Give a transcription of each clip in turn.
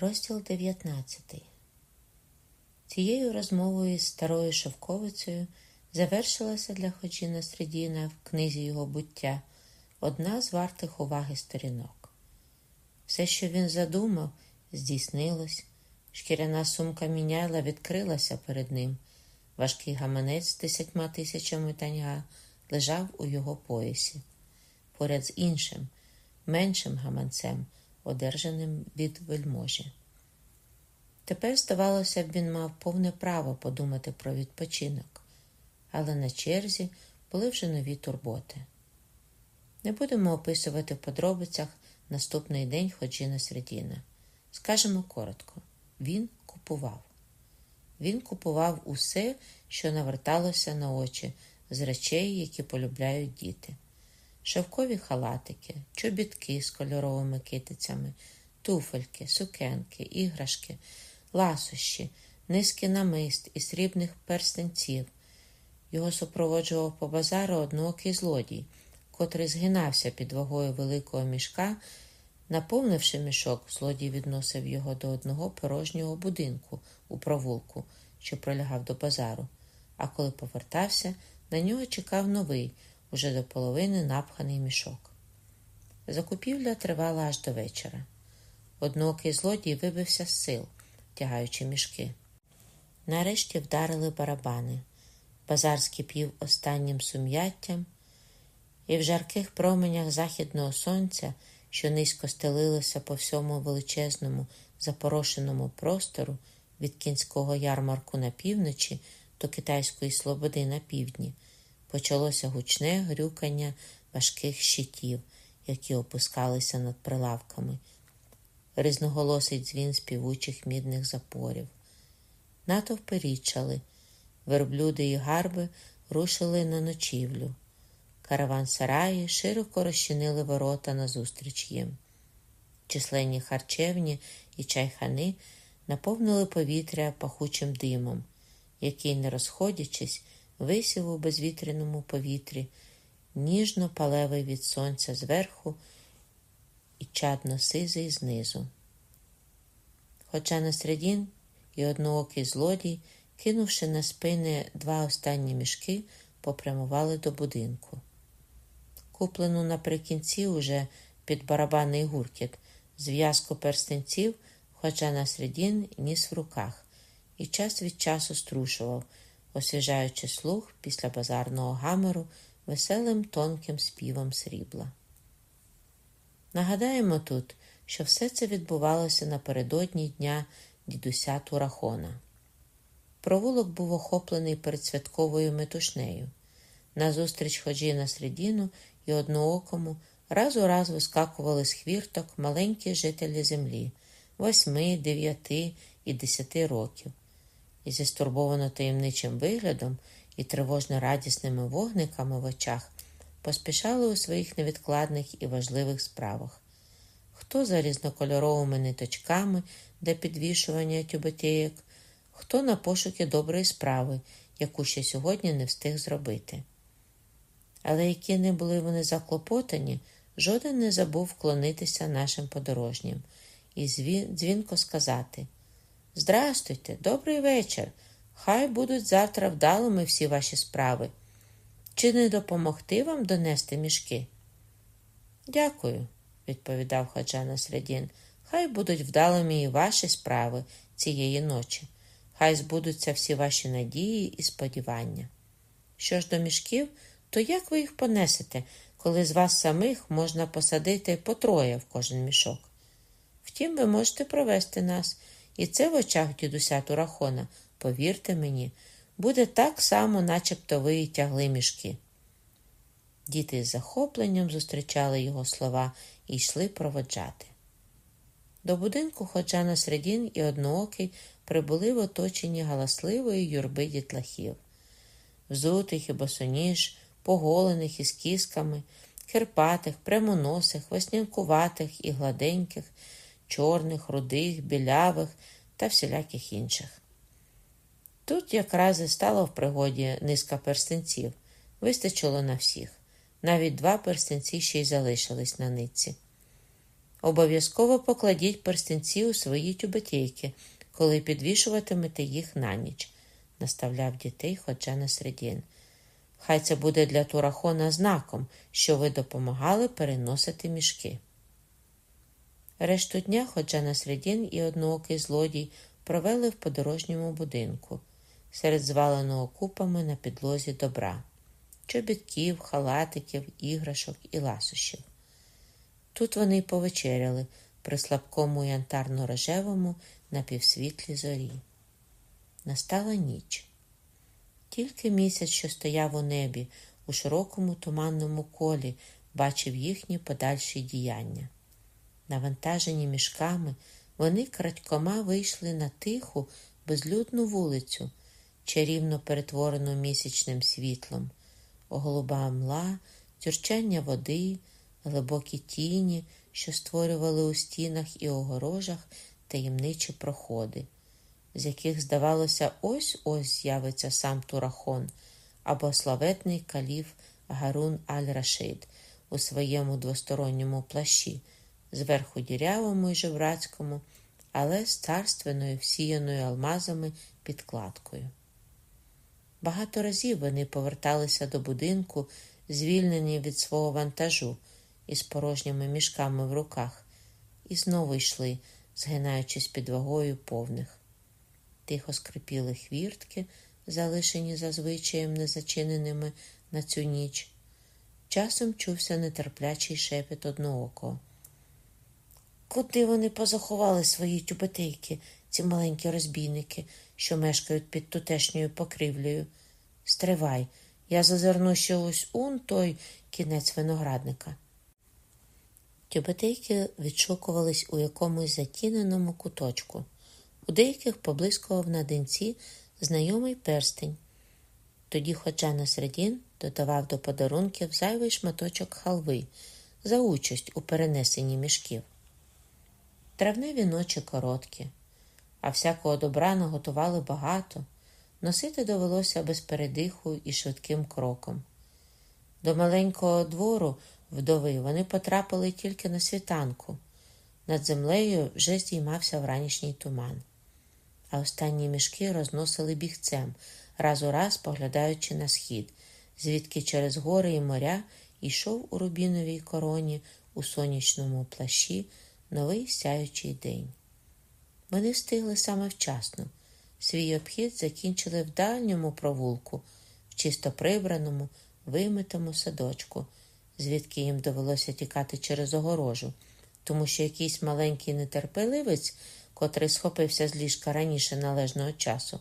Розділ 19 Цією розмовою з старою шовковицею завершилася для Ходжіна Средіна в книзі його буття одна з вартих уваги сторінок. Все, що він задумав, здійснилось, шкіряна сумка міняйла відкрилася перед ним. Важкий гаманець з десятьма тисячами таньга лежав у його поясі, поряд з іншим, меншим гаманцем одержаним від вельможі. Тепер, здавалося б, він мав повне право подумати про відпочинок, але на черзі були вже нові турботи. Не будемо описувати в подробицях наступний день Ходжіна Средіна. Скажемо коротко: він купував. Він купував усе, що наверталося на очі з речей, які полюбляють діти шовкові халатики, чобітки з кольоровими китицями, туфельки, сукенки, іграшки, ласощі, низки намист і срібних перстенців. Його супроводжував по базару одноокий злодій, котрий згинався під вагою великого мішка. Наповнивши мішок, злодій відносив його до одного порожнього будинку у провулку, що пролягав до базару, а коли повертався, на нього чекав новий, уже до половини напханий мішок. Закупівля тривала аж до вечора. Одноокий злодій вибився з сил, тягаючи мішки. Нарешті вдарили барабани. Базар скипів останнім сум'яттям, і в жарких променях західного сонця, що низько стелилося по всьому величезному запорошеному простору від кінського ярмарку на півночі до Китайської Слободи на півдні почалося гучне грюкання важких щитів, які опускалися над прилавками, різноголосий дзвін співучих мідних запорів. Натовпи річали, верблюди і гарби рушили на ночівлю. Караван сараї широко розчинили ворота назустріч їм. Численні харчевні і чайхани наповнили повітря пахучим димом, який, не розходячись, висів у безвітряному повітрі, ніжно палевий від сонця зверху і чадно сизий знизу. Хоча на середін і одноокий злодій, кинувши на спини два останні мішки, попрямували до будинку. Куплену наприкінці уже під барабанний гуркіт, зв'язку перстенців, хоча на середін ніс в руках, і час від часу струшував освіжаючи слух після базарного гамеру веселим тонким співом срібла. Нагадаємо тут, що все це відбувалося напередодні дня дідуся Турахона. Провулок був охоплений передсвятковою метушнею. Назустріч ходжі на середину і одноокому раз у раз вискакували з хвірток маленькі жителі землі восьми, дев'яти і десяти років і зі стурбовано таємничим виглядом і тривожно радісними вогниками в очах поспішали у своїх невідкладних і важливих справах. Хто за різнокольоровими ниточками для підвішування тюбетєєк, хто на пошуки доброї справи, яку ще сьогодні не встиг зробити. Але які не були вони заклопотані, жоден не забув вклонитися нашим подорожнім і дзвінко сказати Здрастуйте, добрий вечір. Хай будуть завтра вдалими всі ваші справи. Чи не допомогти вам донести мішки? Дякую, відповідав Хаджана Средін. Хай будуть вдалими і ваші справи цієї ночі. Хай збудуться всі ваші надії і сподівання. Що ж до мішків, то як ви їх понесете, коли з вас самих можна посадити по троє в кожен мішок? Втім, ви можете провести нас. І це в очах дідуся Турахона, повірте мені, буде так само, начебто ви тягли мішки. Діти з захопленням зустрічали його слова і йшли проводжати. До будинку Ходжана Средін і одноокий прибули в оточенні галасливої юрби дітлахів, взутих і босоніж, поголених із кісками, кирпатих, прямоносих, веснянкуватих і гладеньких чорних, рудих, білявих та всіляких інших. Тут якраз і стало в пригоді низка перстенців, вистачило на всіх. Навіть два перстенці ще й залишились на нитці. Обов'язково покладіть перстенці у свої тюбетейки, коли підвішуватимете їх на ніч, наставляв дітей ходжа на середін. Хай це буде для турахона знаком, що ви допомагали переносити мішки. Решту дня ходжа на середін і одноокий злодій провели в подорожньому будинку серед зваленого купами на підлозі добра, чобітків, халатиків, іграшок і ласощів. Тут вони й повечеряли при слабкому янтарно-рожевому напівсвітлі зорі. Настала ніч. Тільки місяць, що стояв у небі, у широкому туманному колі, бачив їхні подальші діяння. Навантажені мішками, вони крадькома вийшли на тиху, безлюдну вулицю, чарівно перетворену місячним світлом, голуба мла, тюрчання води, глибокі тіні, що створювали у стінах і огорожах таємничі проходи, з яких, здавалося, ось ось з'явиться сам Турахон або славетний каліф Гарун Аль-Рашид у своєму двосторонньому плащі, зверху дірявому і жебрацькому, але з царственною всіяною алмазами підкладкою. Багато разів вони поверталися до будинку, звільнені від свого вантажу із порожніми мішками в руках, і знову йшли, згинаючись під вагою повних. Тихо скрипіли хвіртки, залишені зазвичаєм незачиненими на цю ніч. Часом чувся нетерплячий шепіт одноокого. Куди вони позаховали свої тюбетейки, ці маленькі розбійники, що мешкають під тутешньою покрівлею? Стривай, я зазирну ще ось ун той кінець виноградника. Тюбетейки відшукувались у якомусь затіненому куточку. У деяких поблискував на денці знайомий перстень. Тоді, хоча на середін, додавав до подарунків зайвий шматочок халви за участь у перенесенні мішків. Травневі ночі короткі, а всякого добра наготували багато, носити довелося без передиху і швидким кроком. До маленького двору вдови вони потрапили тільки на світанку. Над землею вже здіймався вранішній туман, а останні мішки розносили бігцем, раз у раз поглядаючи на схід, звідки через гори і моря йшов у рубіновій короні у сонячному плащі новий сяючий день. Вони встигли саме вчасно. Свій обхід закінчили в дальньому провулку, в чисто прибраному, вимитому садочку, звідки їм довелося тікати через огорожу, тому що якийсь маленький нетерпеливець, котрий схопився з ліжка раніше належного часу,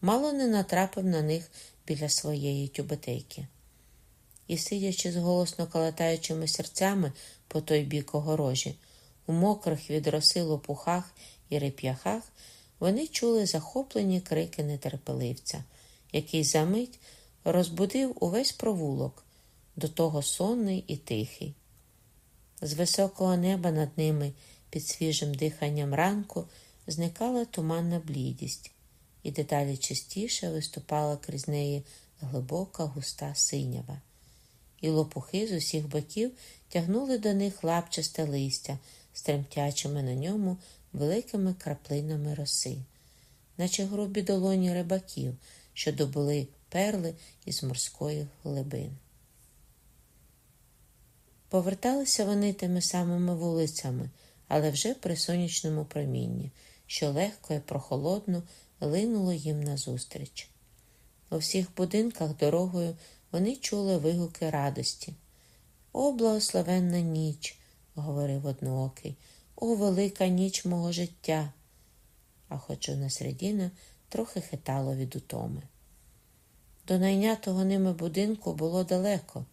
мало не натрапив на них біля своєї тюбетейки. І, сидячи з голосно калатаючими серцями по той бік огорожі, у мокрих від роси лопухах і реп'яхах, вони чули захоплені крики нетерпеливця, який за мить розбудив увесь провулок, до того сонний і тихий. З високого неба над ними під свіжим диханням ранку зникала туманна блідість, і дедалі частіше виступала крізь неї глибока густа синява, і лопухи з усіх боків тягнули до них лапчасте листя з тремтячими на ньому великими краплинами роси, наче грубі долоні рибаків, що добули перли із морської глибин. Поверталися вони тими самими вулицями, але вже при сонячному промінні, що легко і прохолодно линуло їм назустріч. У всіх будинках дорогою вони чули вигуки радості. О, благословенна ніч, говорив одноокий, о, велика ніч мого життя. А хоч на середина трохи хитало від утоми. До найнятого ними будинку було далеко.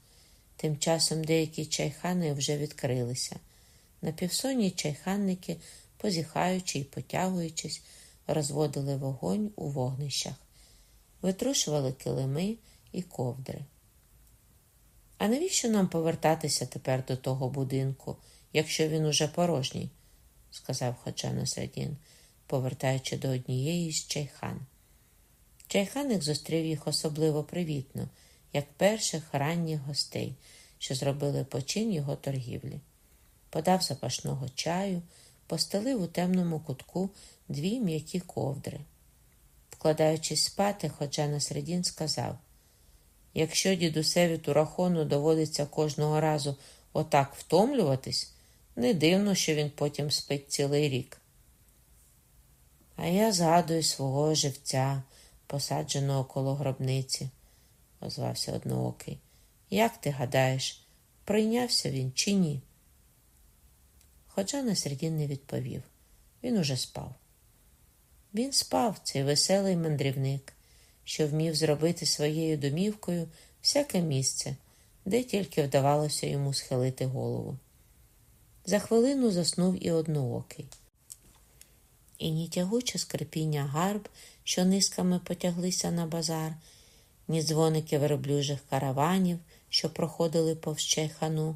Тим часом деякі чайхани вже відкрилися. Напівсонні чайханники, позіхаючи і потягуючись, розводили вогонь у вогнищах, витрушували килими і ковдри. А навіщо нам повертатися тепер до того будинку, якщо він уже порожній? сказав Ходжа Насредін, повертаючи до однієї з чайхан. Чайханик зустрів їх особливо привітно, як перших ранніх гостей, що зробили почин його торгівлі. подав запашного чаю, постелив у темному кутку дві м'які ковдри. Вкладаючись спати, хоча на середін сказав якщо дідусеві турахону доводиться кожного разу отак втомлюватись, не дивно, що він потім спить цілий рік. А я згадую свого живця, посадженого коло гробниці, озвався одноокий. Як ти гадаєш, прийнявся він чи ні? Хоча на середін не відповів. Він уже спав. Він спав, цей веселий мандрівник, що вмів зробити своєю домівкою всяке місце, де тільки вдавалося йому схилити голову. За хвилину заснув і одноокий. І ні тягуче скрипіння гарб, що низками потяглися на базар, ні дзвоники верблюжих караванів, що проходили повз чайхану,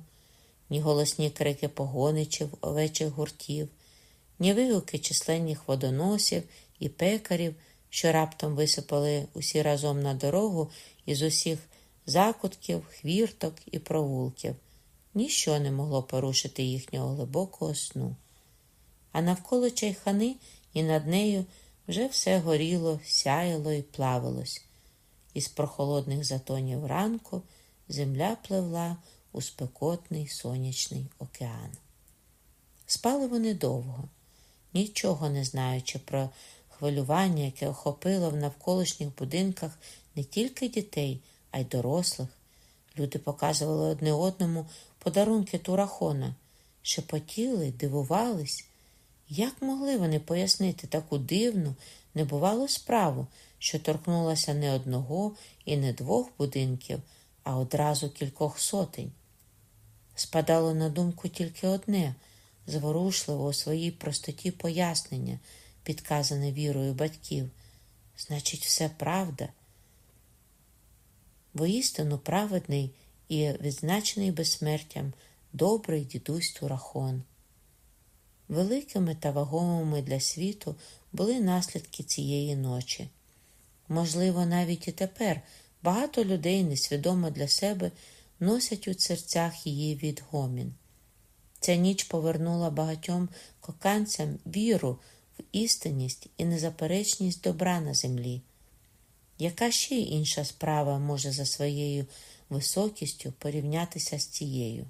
ні голосні крики погоничів, овечих гуртів, ні вигуки численних водоносів і пекарів, що раптом висипали усі разом на дорогу із усіх закутків, хвірток і провулків. Ніщо не могло порушити їхнього глибокого сну. А навколо чайхани і над нею вже все горіло, сяяло і плавилось. Із прохолодних затонів ранку земля пливла у спекотний сонячний океан. Спали вони довго, нічого не знаючи про хвилювання, яке охопило в навколишніх будинках не тільки дітей, а й дорослих. Люди показували одне одному подарунки турахона, шепотіли, дивувались. Як могли вони пояснити таку дивну, небувалу справу, що торкнулася не одного і не двох будинків, а одразу кількох сотень? Спадало на думку тільки одне зворушливо у своїй простоті пояснення, підказане вірою батьків. Значить, все правда. Воістину праведний і відзначений безсмертям добрий дідусь Турахон. Великими та вагомими для світу були наслідки цієї ночі. Можливо, навіть і тепер багато людей несвідомо для себе носять у серцях її відгомін. Ця ніч повернула багатьом коканцям віру в істинність і незаперечність добра на землі. Яка ще інша справа може за своєю високістю порівнятися з цією?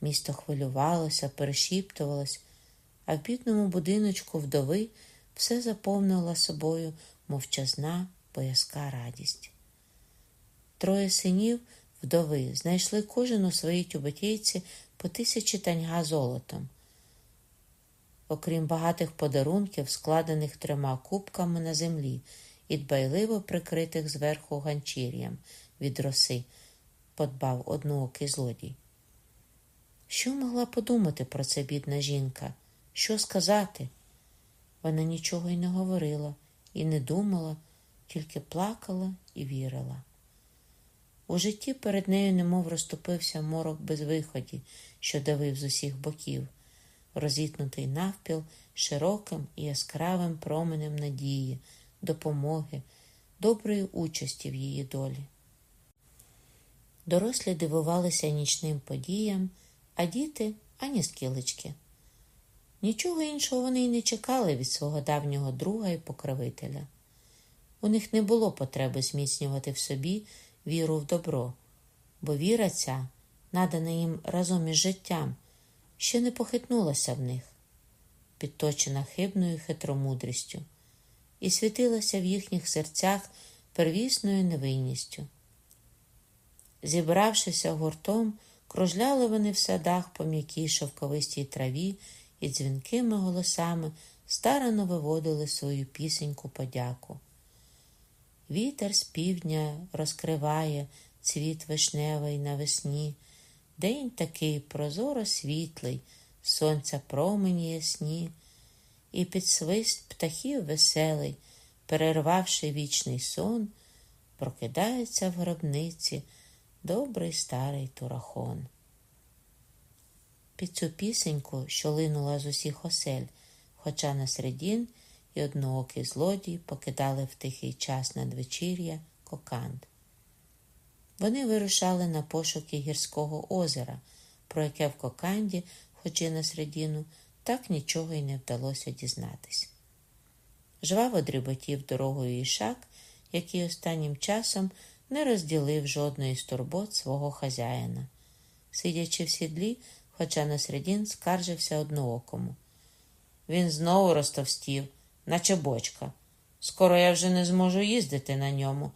Місто хвилювалося, перешіптувалось, а в бідному будиночку вдови все заповнила собою мовчазна боязка радість. Троє синів вдови знайшли кожен у своїй тюбетейці по тисячі таньга золотом. Окрім багатих подарунків, складених трьома кубками на землі і дбайливо прикритих зверху ганчір'ям від роси, подбав одноокий злодій. Що могла подумати про це бідна жінка? Що сказати? Вона нічого й не говорила, і не думала, тільки плакала і вірила. У житті перед нею немов розступився морок без виході, що давив з усіх боків, розітнутий навпіл широким і яскравим променем надії, допомоги, доброї участі в її долі. Дорослі дивувалися нічним подіям а діти ані скілечки. Нічого іншого вони й не чекали від свого давнього друга і покровителя. У них не було потреби зміцнювати в собі віру в добро, бо віра ця, надана їм разом із життям, ще не похитнулася в них, підточена хибною хитромудрістю, і світилася в їхніх серцях первісною невинністю. Зібравшися гуртом, Кружляли вони в садах по м'якій шовковистій траві і дзвінкими голосами старано виводили свою пісеньку подяку. Вітер з півдня розкриває цвіт вишневий навесні, день такий прозоро світлий, сонця промені ясні, і під свист птахів веселий, перервавши вічний сон, прокидається в гробниці добрий старий турахон. Під цю пісеньку, що линула з усіх осель, хоча на середін і одноокий злодій покидали в тихий час надвечір'я коканд. Вони вирушали на пошуки гірського озера, про яке в Коканді ходжі на середину, так нічого й не вдалося дізнатись. Жваво дріботів дорогою ішак, який останнім часом не розділив жодної з турбот свого хазяїна. Сидячи в сідлі, хоча на середін скаржився одноокому. Він знову розтовстів, наче бочка. Скоро я вже не зможу їздити на ньому.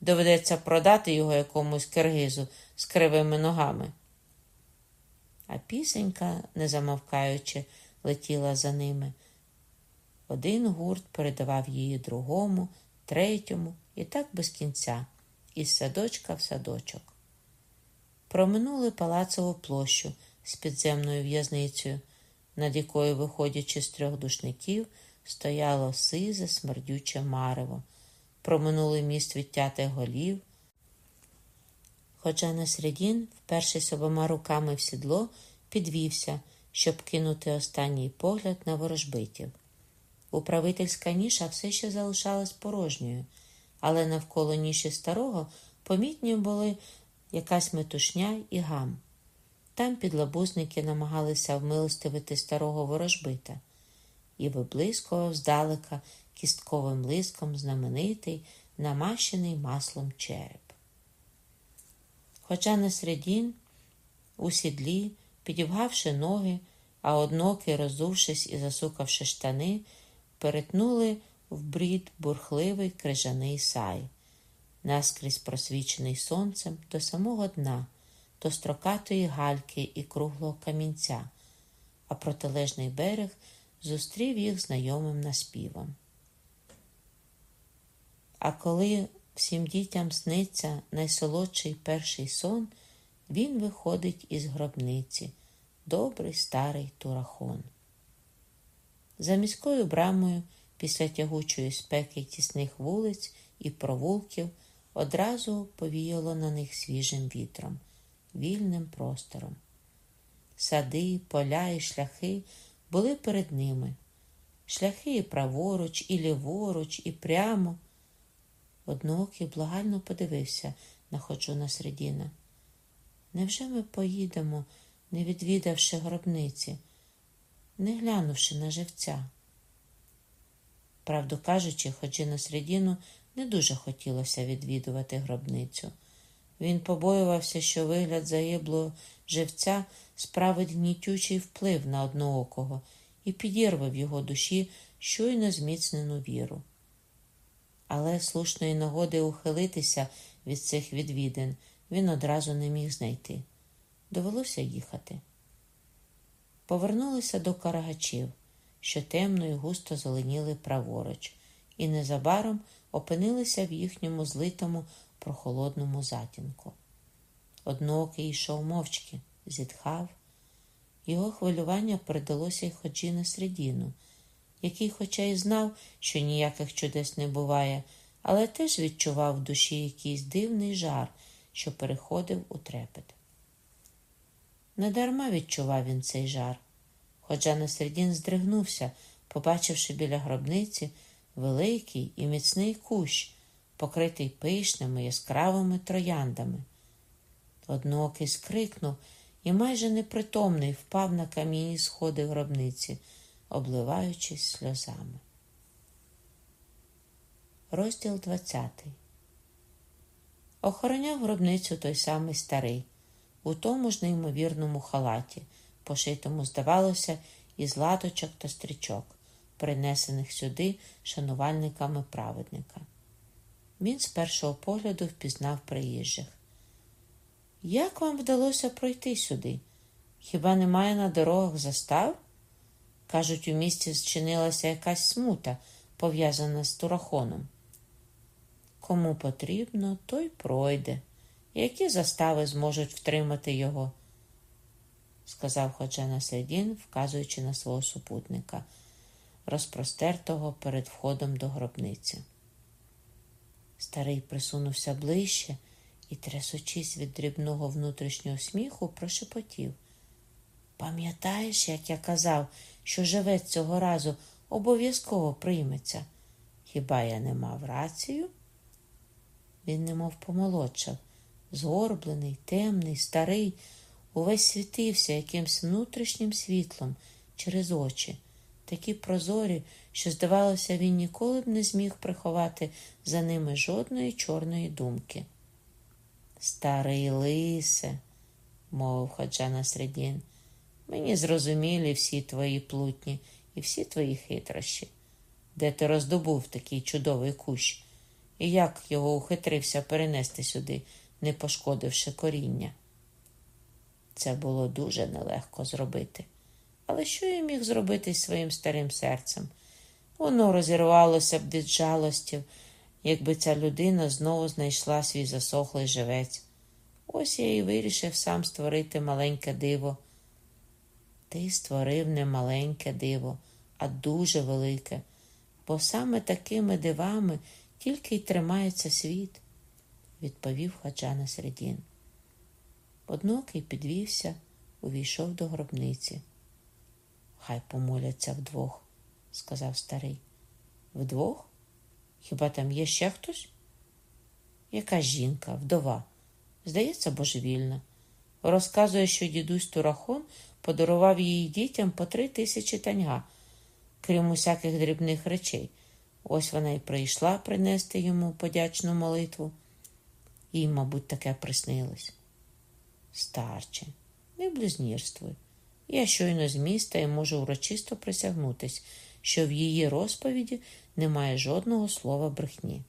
Доведеться продати його якомусь киргизу з кривими ногами. А пісенька, не замовкаючи, летіла за ними. Один гурт передавав її другому, третьому і так без кінця, із садочка в садочок. Проминули палацову площу з підземною в'язницею, над якою, виходячи з трьох душників, стояло сизе смердюче марево, проминули міст відтятих голів. Хоча на середін, впершись обома руками в сідло, підвівся, щоб кинути останній погляд на ворожбитів. Управительська ніша все ще залишалась порожньою, але навколо ніші старого помітні були якась метушня і гам. Там підлабузники намагалися вмилостивити старого ворожбита і виблискував здалека кістковим лиском знаменитий, намащений маслом череп. Хоча на середін, у сідлі, підібгавши ноги, а одноки, розувшись і засукавши штани, перетнули в брід бурхливий крижаний сай, наскрізь просвічений сонцем до самого дна, до строкатої гальки і круглого камінця, а протилежний берег зустрів їх знайомим наспівом. А коли всім дітям сниться найсолодший перший сон, він виходить із гробниці, добрий старий турахон. За міською брамою, після тягучої спеки тісних вулиць і провулків, одразу повіяло на них свіжим вітром, вільним простором. Сади, поля і шляхи були перед ними. Шляхи і праворуч, і ліворуч, і прямо. Одноокий благально подивився на ходжуна Середіна. Невже ми поїдемо, не відвідавши гробниці, не глянувши на живця? Правду кажучи, ходжі на середину не дуже хотілося відвідувати гробницю. Він побоювався, що вигляд загиблого живця справить гнітючий вплив на одноокого і підірве в його душі щойно зміцнену віру. Але слушної нагоди ухилитися від цих відвідин він одразу не міг знайти. Довелося їхати. Повернулися до карагачів, що темно і густо зеленіли праворуч, і незабаром опинилися в їхньому злитому прохолодному затінку. Одноокий йшов мовчки, зітхав. Його хвилювання передалося й ходжі на середину, який, хоча й знав, що ніяких чудес не буває, але теж відчував в душі якийсь дивний жар, що переходив у трепет. Недарма відчував він цей жар, хоча на середін здригнувся, побачивши біля гробниці великий і міцний кущ, покритий пишними яскравими трояндами. Одноокий скрикнув і майже непритомний впав на кам'яні сходи гробниці, обливаючись сльозами. Розділ двадцятий. Охороняв гробницю той самий старий, у тому ж неймовірному халаті, пошитому, здавалося, із латочок та стрічок, принесених сюди шанувальниками праведника. Він з першого погляду впізнав приїжджих. Як вам вдалося пройти сюди? Хіба немає на дорогах застав? Кажуть, у місті зчинилася якась смута, пов'язана з турахоном. Кому потрібно, той пройде. Які застави зможуть втримати його? Сказав Ходжа Наседін, вказуючи на свого супутника, розпростертого перед входом до гробниці. Старий присунувся ближче і, трясучись від дрібного внутрішнього сміху, прошепотів. Пам'ятаєш, як я казав, що живець цього разу обов'язково прийметься? Хіба я не мав рацію? Він немов помолодшав, згорблений, темний, старий, увесь світився якимсь внутрішнім світлом через очі, такі прозорі, що, здавалося, він ніколи б не зміг приховати за ними жодної чорної думки. Старий лисе, мовив Хаджа Насредін, мені зрозумілі всі твої плутні і всі твої хитрощі. Де ти роздобув такий чудовий кущ, і як його ухитрився перенести сюди, не пошкодивши коріння? Це було дуже нелегко зробити. Але що я міг зробити своїм старим серцем? Воно розірвалося б від жалостів, якби ця людина знову знайшла свій засохлий живець. Ось я і вирішив сам створити маленьке диво. Ти створив не маленьке диво, а дуже велике, бо саме такими дивами тільки й тримається світ, відповів Хаджана Середін. Однокий підвівся, увійшов до гробниці. Хай помоляться вдвох, сказав старий. Вдвох? Хіба там є ще хтось? Яка жінка, вдова, здається, божевільна. Розказує, що дідусь Турахон подарував її дітям по три тисячі таньга, крім усяких дрібних речей. Ось вона й прийшла принести йому подячну молитву. Їй, мабуть, таке приснилось. Старче, не блюзнірствуй. Я щойно з міста і можу урочисто присягнутись, що в її розповіді немає жодного слова брехні.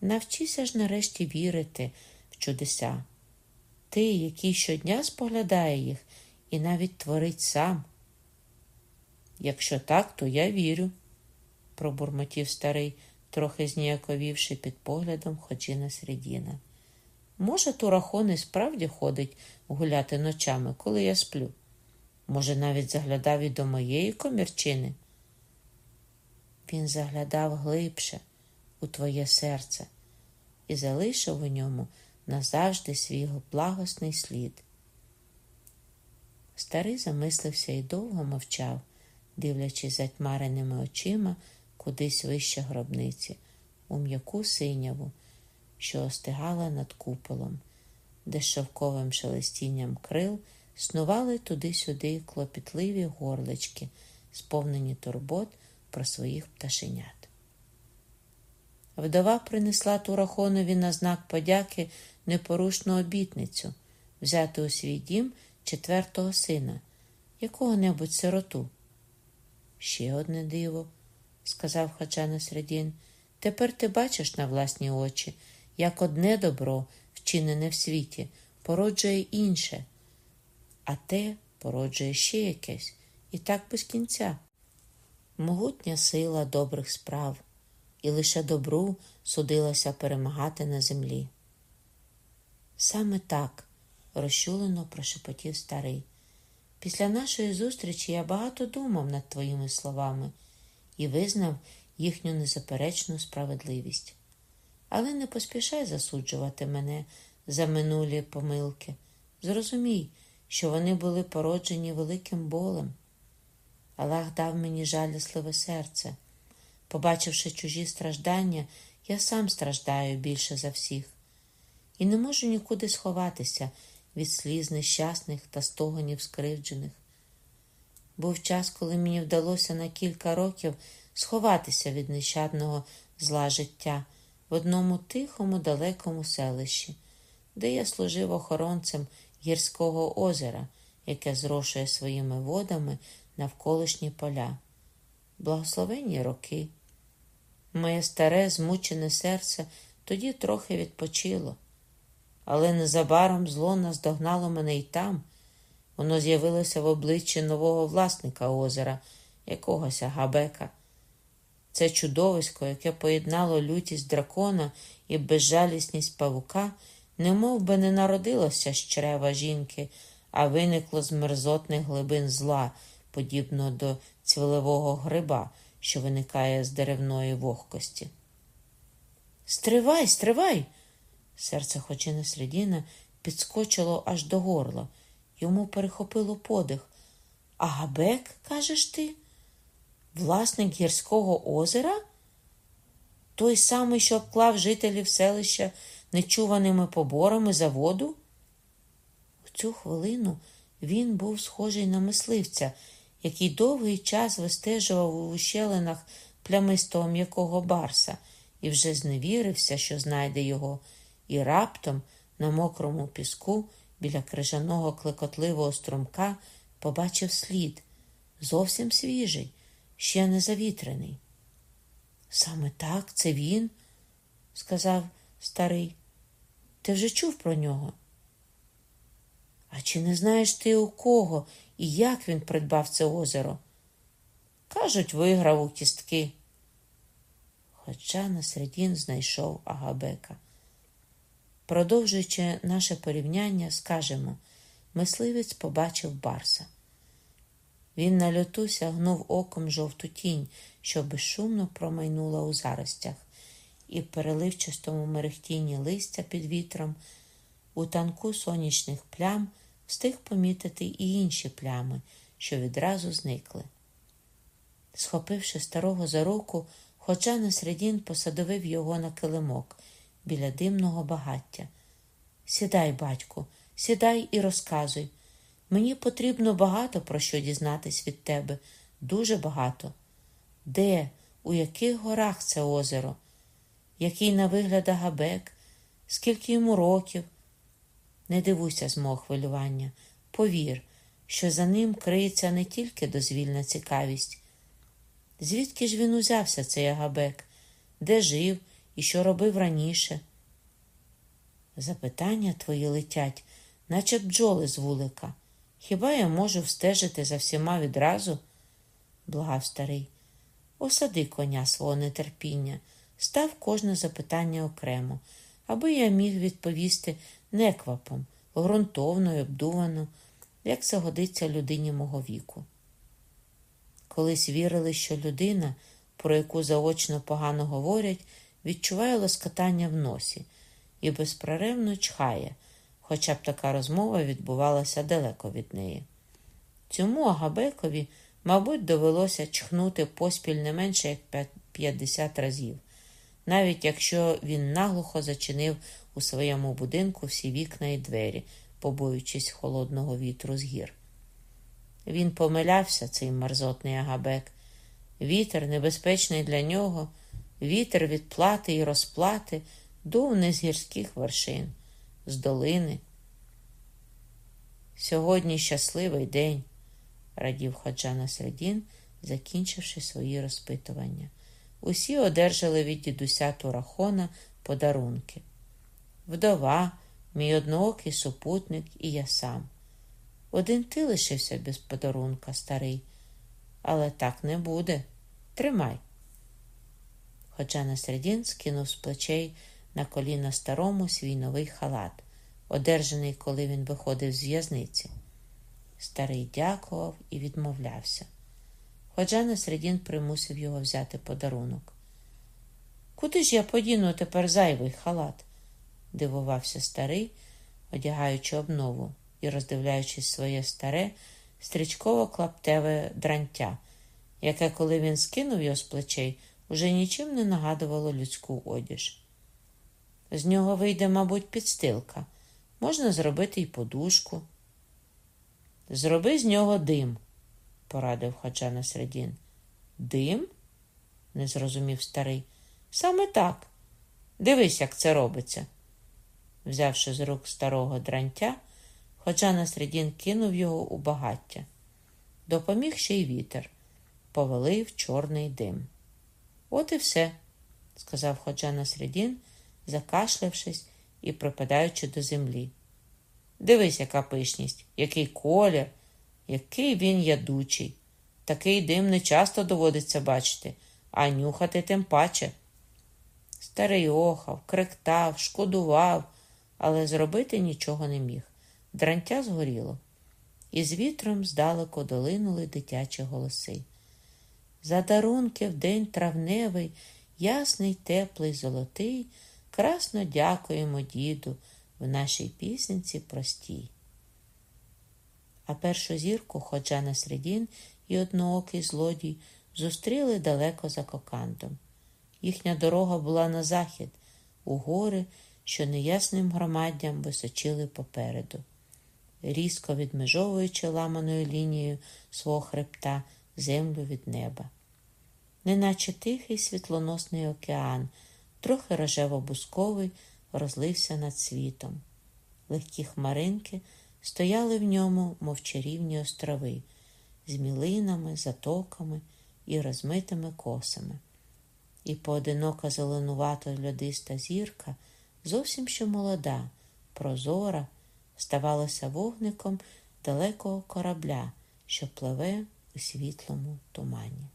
Навчися ж нарешті вірити в чудеса. Ти, який щодня споглядає їх і навіть творить сам. Якщо так, то я вірю, пробурмотів старий, трохи зніяковівши під поглядом Ходжіна Средіна. Може, Турахон і справді ходить гуляти ночами, коли я сплю. Може, навіть заглядав і до моєї комірчини. Він заглядав глибше у твоє серце і залишив у ньому назавжди свій благосний слід. Старий замислився і довго мовчав, дивлячись затьмареними очима кудись вище гробниці, у м'яку синяву, що остигала над куполом, де шовковим шелестінням крил снували туди-сюди клопітливі горлички, сповнені турбот про своїх пташенят. Вдова принесла Турахонові на знак подяки непорушну обітницю взяти у свій дім четвертого сина, якого-небудь сироту. Ще одне диво, сказав Хаджана Средін. Тепер ти бачиш на власні очі, як одне добро, вчинене в світі, породжує інше, а те породжує ще якесь, і так без кінця. Могутня сила добрих справ, і лише добру судилося перемагати на землі. Саме так, розчулено прошепотів старий. Після нашої зустрічі я багато думав над твоїми словами і визнав їхню незаперечну справедливість. Але не поспішай засуджувати мене за минулі помилки. Зрозумій, що вони були породжені великим болем. Аллах дав мені жалісливе серце. Побачивши чужі страждання, я сам страждаю більше за всіх і не можу нікуди сховатися від сліз нещасних та стогонів скривджених. Був час, коли мені вдалося на кілька років сховатися від нещадного зла життя в одному тихому, далекому селищі, де я служив охоронцем гірського озера, яке зрошує своїми водами навколишні поля. Благословенні роки. Моє старе, змучене серце тоді трохи відпочило але незабаром зло наздогнало мене й там. Воно з'явилося в обличчі нового власника озера, якогось Агабека. Це чудовисько, яке поєднало лютість дракона і безжалісність павука, не мов би не народилося з чрева жінки, а виникло з мерзотних глибин зла, подібно до цвілевого гриба, що виникає з деревної вогкості. Стривай, стривай! Серце Хочина Средіна підскочило аж до горла. Йому перехопило подих. Агабек, кажеш ти? Власник гірського озера? Той самий, що обклав жителів селища нечуваними поборами за воду? В цю хвилину він був схожий на мисливця, який довгий час вистежував у ущелинах плямистого м'якого барса і вже зневірився, що знайде його, і раптом на мокрому піску біля крижаного клекотливого струмка побачив слід, зовсім свіжий, ще не завітрений. Саме так, це він, сказав старий. Ти вже чув про нього? А чи не знаєш ти у кого і як він придбав це озеро? Кажуть, виграв у кістки. Хоча на середін знайшов Агабека. Продовжуючи наше порівняння, скажемо, мисливець побачив барса. Він на льоту сягнув оком жовту тінь, що безшумно промайнула у заростях, і в переливчастому мерехтінні листя під вітром, у танку сонячних плям встиг помітити і інші плями, що відразу зникли. Схопивши старого за руку, хоча на середін посадовив його на килимок біля димного багаття. Сідай, батьку, сідай і розказуй. Мені потрібно багато про що дізнатись від тебе, дуже багато. Де, у яких горах це озеро? Який на вигляд Агабек, скільки йому років? Не дивуйся з мого хвилювання. Повір, що за ним криється не тільки дозвільна цікавість. Звідки ж він узявся, цей Агабек, де жив і що робив раніше? Запитання твої летять, наче бджоли з вулика. Хіба я можу встежити за всіма відразу? благав старий. Осади коня свого нетерпіння, став кожне запитання окремо, аби я міг відповісти неквапом, ґрунтовно і обдувано, як це годиться людині мого віку. Колись вірили, що людина, про яку заочно погано говорять, відчуває лоскотання в носі і безпроревно чхає, хоча б така розмова відбувалася далеко від неї. Цьому Агабекові, мабуть, довелося чхнути поспіль не менше як 50 разів, навіть якщо він наглухо зачинив у своєму будинку всі вікна і двері, побоюючись холодного вітру з гір. Він помилявся, цей мерзотний Агабек. Вітер небезпечний для нього, вітер відплати і розплати дув не з гірських вершин, з долини. Сьогодні щасливий день, радів Хаджа Насредін, закінчивши свої розпитування. Усі одержали від дідуся Турахона подарунки. Вдова, мій одноокий супутник і я сам. Один ти лишився без подарунка, старий, але так не буде. Тримай. Хоча Насредін скинув з плечей на коліна старому свій новий халат, одержаний, коли він виходив з в'язниці. Старий дякував і відмовлявся. Ходжа Насредін примусив його взяти подарунок. Куди ж я подіну тепер зайвий халат? дивувався старий, одягаючи обнову і роздивляючись своє старе, стрічково клаптеве дрантя, яке, коли він скинув його з плечей, уже нічим не нагадувало людську одіж. З нього вийде, мабуть, підстилка. Можна зробити й подушку. Зроби з нього дим, порадив Хаджа Насредін. Дим? не зрозумів старий. Саме так. Дивись, як це робиться. Взявши з рук старого дрантя, Ходжа Насредін кинув його у багаття. Допоміг ще й вітер, повалив чорний дим. От і все, сказав Ходжа Насредін, закашлявшись і припадаючи до землі. Дивись, яка пишність, який колір, який він ядучий. Такий дим не часто доводиться бачити, а нюхати тим паче. Старий охав, кректав, шкодував, але зробити нічого не міг. Дрантя згоріло, і з вітром здалеку долинули дитячі голоси. За дарунки в день травневий, ясний, теплий, золотий. Красно дякуємо, діду, в нашій пісенці простій. А першу зірку ходжа на середін і одноокий злодій зустріли далеко за кокантом. Їхня дорога була на захід, у гори, що неясним громаддям височили попереду. різко відмежовуючи ламаною лінією свого хребта землю від неба. Неначе тихий світлоносний океан, трохи рожево-бусковий, розлився над світом. Легкі хмаринки стояли в ньому, мов чарівні острови, з мілинами, затоками і розмитими косами. І поодинока зеленувато льодиста зірка, зовсім ще молода, прозора, ставалася вогником далекого корабля, що пливе у світлому тумані.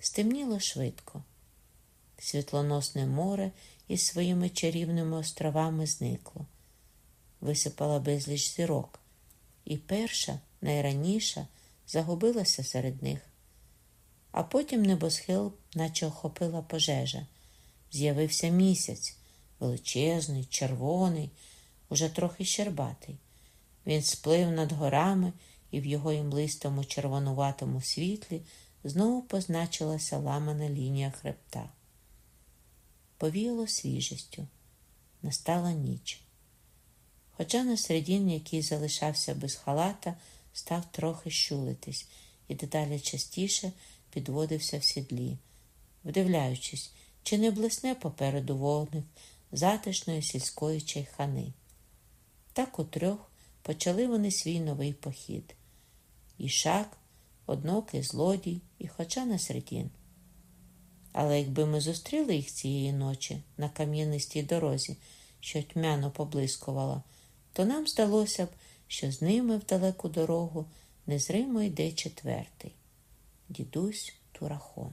Стемніло швидко. Світлоносне море із своїми чарівними островами зникло, висипала безліч зірок, і перша, найраніша, загубилася серед них. А потім небосхил, наче охопила пожежа. З'явився місяць, величезний, червоний, уже трохи щербатий. Він сплив над горами, і в його імлистому червонуватому світлі знову позначилася ламана лінія хребта. Повіяло свіжістю, настала ніч. Хоча на середін, який залишався без халата, став трохи щулитись і дедалі частіше підводився в сідлі, вдивляючись, чи не блисне попереду вогник затишної сільської чайхани. Так у трьох почали вони свій новий похід. Ішак, однокий злодій і хоча на середін. Але якби ми зустріли їх цієї ночі на кам'янистій дорозі, що тьмяно поблискувала, то нам здалося б, що з ними в далеку дорогу незримо йде четвертий дідусь Турахон.